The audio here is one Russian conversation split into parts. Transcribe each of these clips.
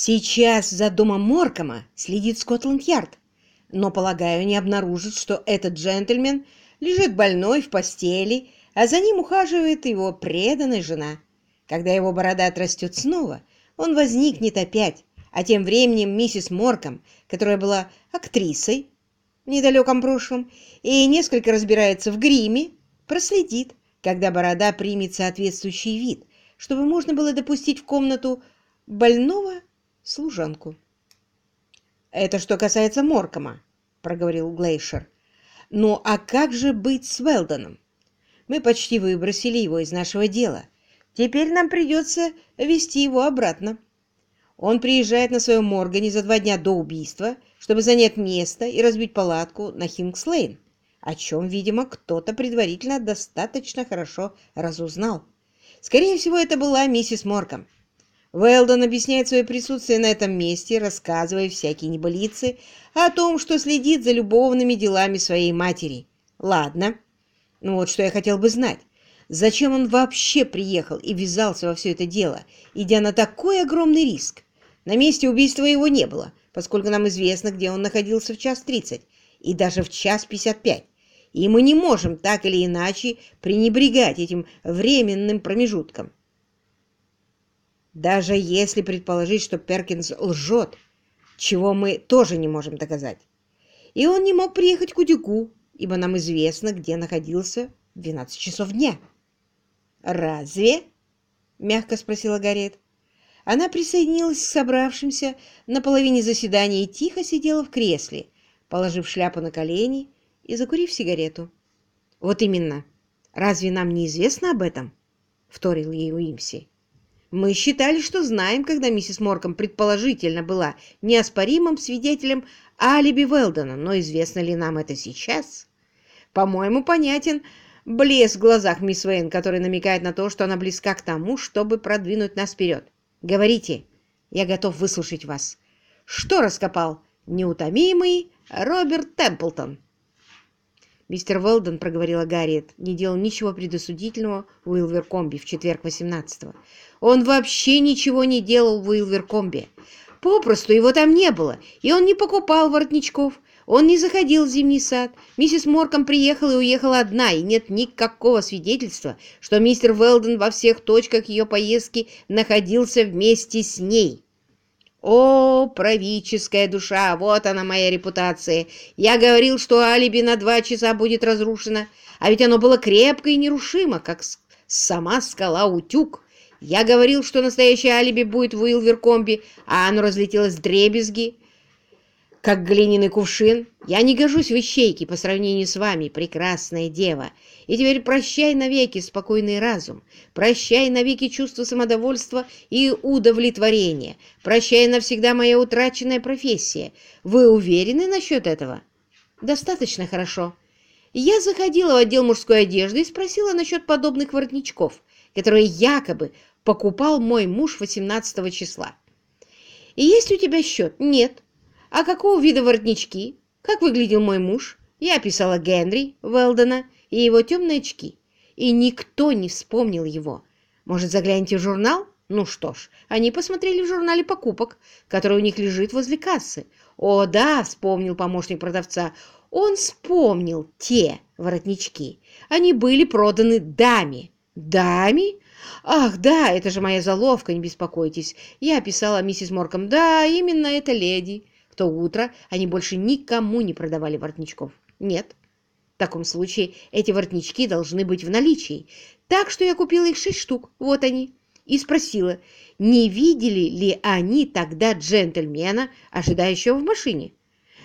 Сейчас за домом Моркома следит Скотланд-Ярд, но, полагаю, не обнаружит, что этот джентльмен лежит больной в постели, а за ним ухаживает его преданная жена. Когда его борода отрастет снова, он возникнет опять, а тем временем миссис Морком, которая была актрисой в недалеком прошлом и несколько разбирается в гриме, проследит, когда борода примет соответствующий вид, чтобы можно было допустить в комнату больного служанку. «Это что касается Моркома», — проговорил Глейшер. «Ну а как же быть с Велдоном? Мы почти выбросили его из нашего дела. Теперь нам придется вести его обратно. Он приезжает на своем Моргане за два дня до убийства, чтобы занять место и разбить палатку на Хингс-Лейн, о чем, видимо, кто-то предварительно достаточно хорошо разузнал. Скорее всего, это была миссис Морком. Уэлдон объясняет свое присутствие на этом месте, рассказывая всякие небылицы о том, что следит за любовными делами своей матери. Ладно. Ну вот что я хотел бы знать. Зачем он вообще приехал и ввязался во все это дело, идя на такой огромный риск? На месте убийства его не было, поскольку нам известно, где он находился в час тридцать и даже в час пятьдесят пять. И мы не можем так или иначе пренебрегать этим временным промежутком. Даже если предположить, что Перкинс лжет, чего мы тоже не можем доказать. И он не мог приехать к Удюку, ибо нам известно, где находился в 12 часов дня. «Разве?» — мягко спросила Гарет. Она присоединилась к собравшимся на половине заседания и тихо сидела в кресле, положив шляпу на колени и закурив сигарету. «Вот именно. Разве нам не известно об этом?» — вторил ей Уимси. Мы считали, что знаем, когда миссис Морком предположительно была неоспоримым свидетелем алиби Велдона, но известно ли нам это сейчас? По-моему, понятен блеск в глазах мисс Вейн, который намекает на то, что она близка к тому, чтобы продвинуть нас вперед. Говорите, я готов выслушать вас. Что раскопал неутомимый Роберт Темплтон? Мистер Уэлдон, проговорила Гарриет, не делал ничего предосудительного в Уилверкомби в четверг 18-го. Он вообще ничего не делал в Уилверкомбе. Попросту его там не было, и он не покупал воротничков. Он не заходил в зимний сад. Миссис Морком приехала и уехала одна, и нет никакого свидетельства, что мистер Велден во всех точках ее поездки находился вместе с ней. О, правительская душа, вот она моя репутация. Я говорил, что алиби на два часа будет разрушено, а ведь оно было крепко и нерушимо, как сама скала утюг. Я говорил, что настоящее алиби будет в Уилверкомби, а оно разлетелось в дребезги как глиняный кувшин. Я не гожусь в ищейки по сравнению с вами, прекрасная дева. И теперь прощай навеки спокойный разум, прощай навеки чувство самодовольства и удовлетворения, прощай навсегда моя утраченная профессия. Вы уверены насчет этого? Достаточно хорошо. Я заходила в отдел мужской одежды и спросила насчет подобных воротничков, которые якобы покупал мой муж 18 числа. И есть у тебя счет? Нет. А какого вида воротнички? Как выглядел мой муж? Я описала Генри Велдена и его темные очки. И никто не вспомнил его. Может, загляните в журнал? Ну что ж, они посмотрели в журнале покупок, который у них лежит возле кассы. О, да, вспомнил помощник продавца. Он вспомнил те воротнички. Они были проданы даме. Даме? Ах, да, это же моя заловка, не беспокойтесь. Я описала миссис Морком. Да, именно это леди то утро они больше никому не продавали воротничков. Нет. В таком случае эти воротнички должны быть в наличии. Так что я купила их шесть штук. Вот они. И спросила, не видели ли они тогда джентльмена, ожидающего в машине.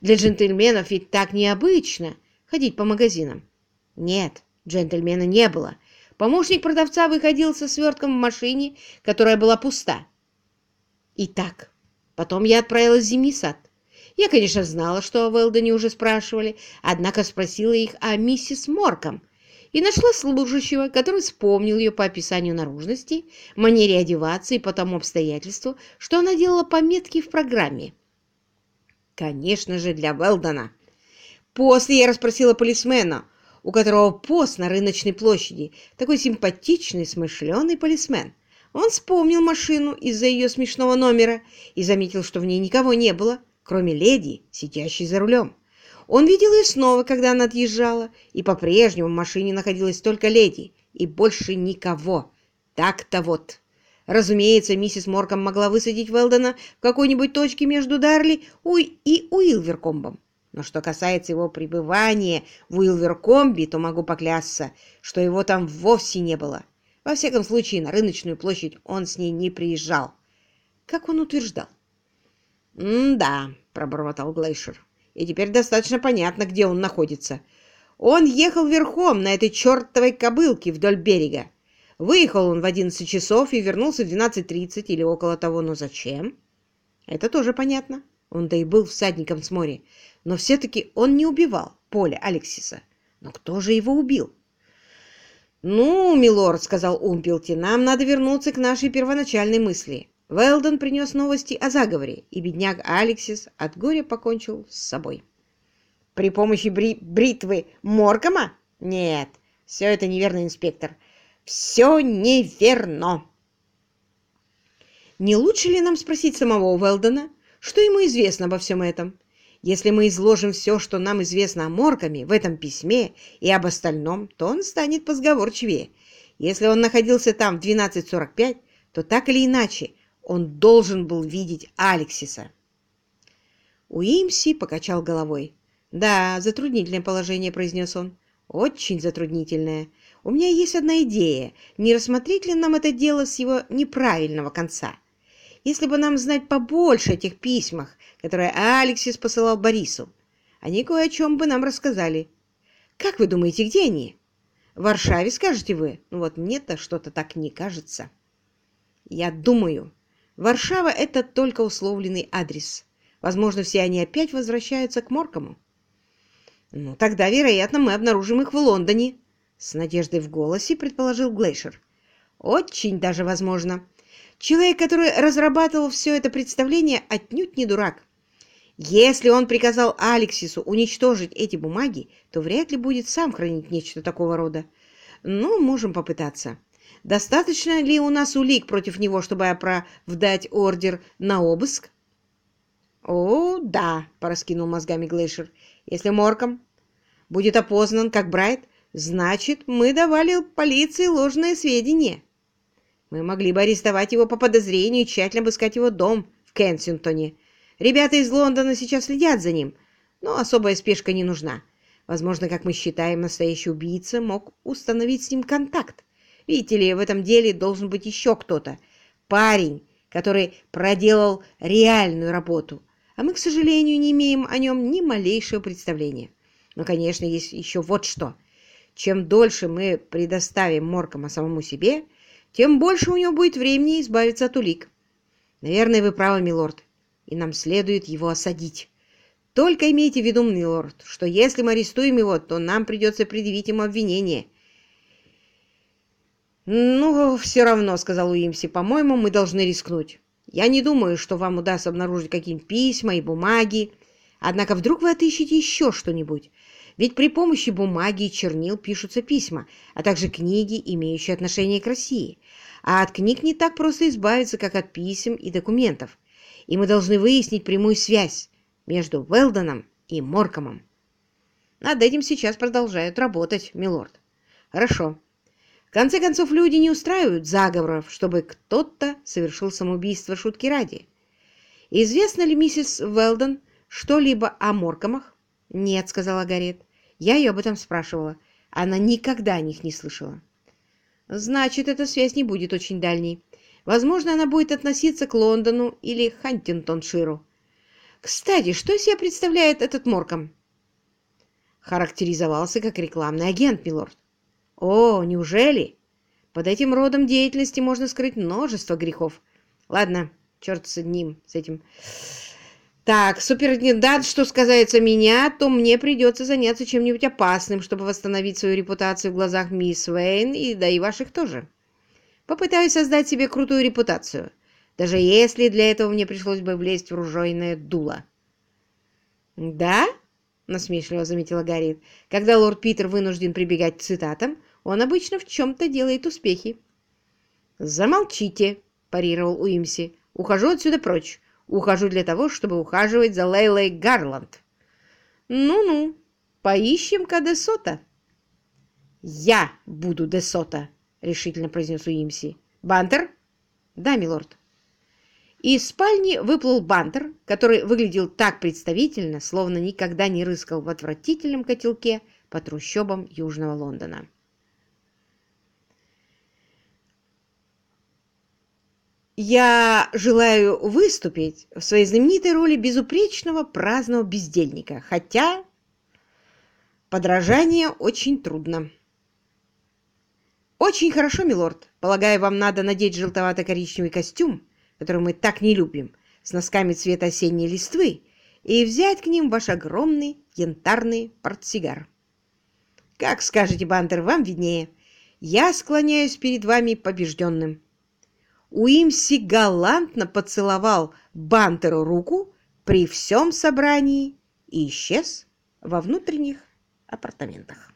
Для джентльменов ведь так необычно ходить по магазинам. Нет, джентльмена не было. Помощник продавца выходил со свертком в машине, которая была пуста. Итак, потом я отправилась в зимний сад. Я, конечно, знала, что о Велдоне уже спрашивали, однако спросила их о миссис Морком и нашла служащего, который вспомнил ее по описанию наружности, манере одеваться и по тому обстоятельству, что она делала пометки в программе. Конечно же, для Велдона. После я расспросила полисмена, у которого пост на рыночной площади, такой симпатичный, смышленый полисмен. Он вспомнил машину из-за ее смешного номера и заметил, что в ней никого не было, кроме леди, сидящей за рулем. Он видел ее снова, когда она отъезжала, и по-прежнему в машине находилась только леди, и больше никого. Так-то вот. Разумеется, миссис Морком могла высадить Велдона в какой-нибудь точке между Дарли и Уилверкомбом. Но что касается его пребывания в Уилверкомбе, то могу поклясться, что его там вовсе не было. Во всяком случае, на рыночную площадь он с ней не приезжал. Как он утверждал. «М-да», — пробормотал Глейшер. «И теперь достаточно понятно, где он находится. Он ехал верхом на этой чертовой кобылке вдоль берега. Выехал он в 11 часов и вернулся в 12.30 или около того. Но зачем? Это тоже понятно. Он да и был всадником с моря. Но все-таки он не убивал Поля Алексиса. Но кто же его убил? «Ну, милорд», — сказал Умпелти, — «нам надо вернуться к нашей первоначальной мысли». Велдон принес новости о заговоре, и бедняк Алексис от горя покончил с собой. «При помощи бри бритвы Моркома? Нет, все это неверно, инспектор. Все неверно!» «Не лучше ли нам спросить самого Велдона, что ему известно обо всем этом?» Если мы изложим все, что нам известно о Морками в этом письме и об остальном, то он станет позговорчивее. Если он находился там в 12.45, то так или иначе он должен был видеть Алексиса. Уимси покачал головой. «Да, затруднительное положение», — произнес он. «Очень затруднительное. У меня есть одна идея. Не рассмотреть ли нам это дело с его неправильного конца?» Если бы нам знать побольше о тех письмах, которые Алексис посылал Борису, они кое о чем бы нам рассказали. Как вы думаете, где они? В Варшаве, скажете вы? Ну вот мне-то что-то так не кажется. Я думаю, Варшава — это только условленный адрес. Возможно, все они опять возвращаются к Моркому. Ну, тогда, вероятно, мы обнаружим их в Лондоне. С надеждой в голосе предположил Глейшер. Очень даже возможно. Человек, который разрабатывал все это представление, отнюдь не дурак. Если он приказал Алексису уничтожить эти бумаги, то вряд ли будет сам хранить нечто такого рода. Но можем попытаться. Достаточно ли у нас улик против него, чтобы оправдать ордер на обыск? «О, да», — пораскинул мозгами Глейшер. «Если Морком будет опознан как Брайт, значит, мы давали полиции ложные сведения». Мы могли бы арестовать его по подозрению и тщательно обыскать его дом в Кенсингтоне. Ребята из Лондона сейчас следят за ним, но особая спешка не нужна. Возможно, как мы считаем, настоящий убийца мог установить с ним контакт. Видите ли, в этом деле должен быть еще кто-то. Парень, который проделал реальную работу. А мы, к сожалению, не имеем о нем ни малейшего представления. Но, конечно, есть еще вот что. Чем дольше мы предоставим Моркома самому себе, тем больше у него будет времени избавиться от улик. Наверное, вы правы, милорд, и нам следует его осадить. Только имейте в виду, милорд, что если мы арестуем его, то нам придется предъявить ему обвинение. «Ну, все равно», — сказал Уимси, — «по-моему, мы должны рискнуть. Я не думаю, что вам удастся обнаружить какие-нибудь письма и бумаги. Однако вдруг вы отыщете еще что-нибудь. Ведь при помощи бумаги и чернил пишутся письма, а также книги, имеющие отношение к России. А от книг не так просто избавиться, как от писем и документов. И мы должны выяснить прямую связь между Велдоном и Моркомом. Над этим сейчас продолжают работать, милорд. Хорошо. В конце концов, люди не устраивают заговоров, чтобы кто-то совершил самоубийство шутки ради. Известно ли миссис Велдон что-либо о Моркомах? «Нет», — сказала Гарет. «Я ее об этом спрашивала. Она никогда о них не слышала». «Значит, эта связь не будет очень дальней. Возможно, она будет относиться к Лондону или Хантингтонширу. Кстати, что из себя представляет этот Морком?» Характеризовался как рекламный агент, милорд. «О, неужели? Под этим родом деятельности можно скрыть множество грехов. Ладно, черт с ним, с этим...» Так, суперинтендант, что сказается меня, то мне придется заняться чем-нибудь опасным, чтобы восстановить свою репутацию в глазах мисс Уэйн и да и ваших тоже. Попытаюсь создать себе крутую репутацию, даже если для этого мне пришлось бы влезть в ружейное дуло. «Да?» — насмешливо заметила Гарри. «Когда лорд Питер вынужден прибегать к цитатам, он обычно в чем-то делает успехи». «Замолчите!» – парировал Уимси. «Ухожу отсюда прочь. Ухожу для того, чтобы ухаживать за Лейлой Гарланд». «Ну-ну, поищем-ка Десота». «Я буду Десота», — решительно произнес Уимси. «Бантер?» «Да, милорд». Из спальни выплыл Бантер, который выглядел так представительно, словно никогда не рыскал в отвратительном котелке по трущобам Южного Лондона. Я желаю выступить в своей знаменитой роли безупречного праздного бездельника, хотя подражание очень трудно. Очень хорошо, милорд. Полагаю, вам надо надеть желтовато-коричневый костюм, который мы так не любим, с носками цвета осенней листвы, и взять к ним ваш огромный янтарный портсигар. Как скажете, Бантер, вам виднее. Я склоняюсь перед вами побежденным. Уимси галантно поцеловал Бантеру руку при всем собрании и исчез во внутренних апартаментах.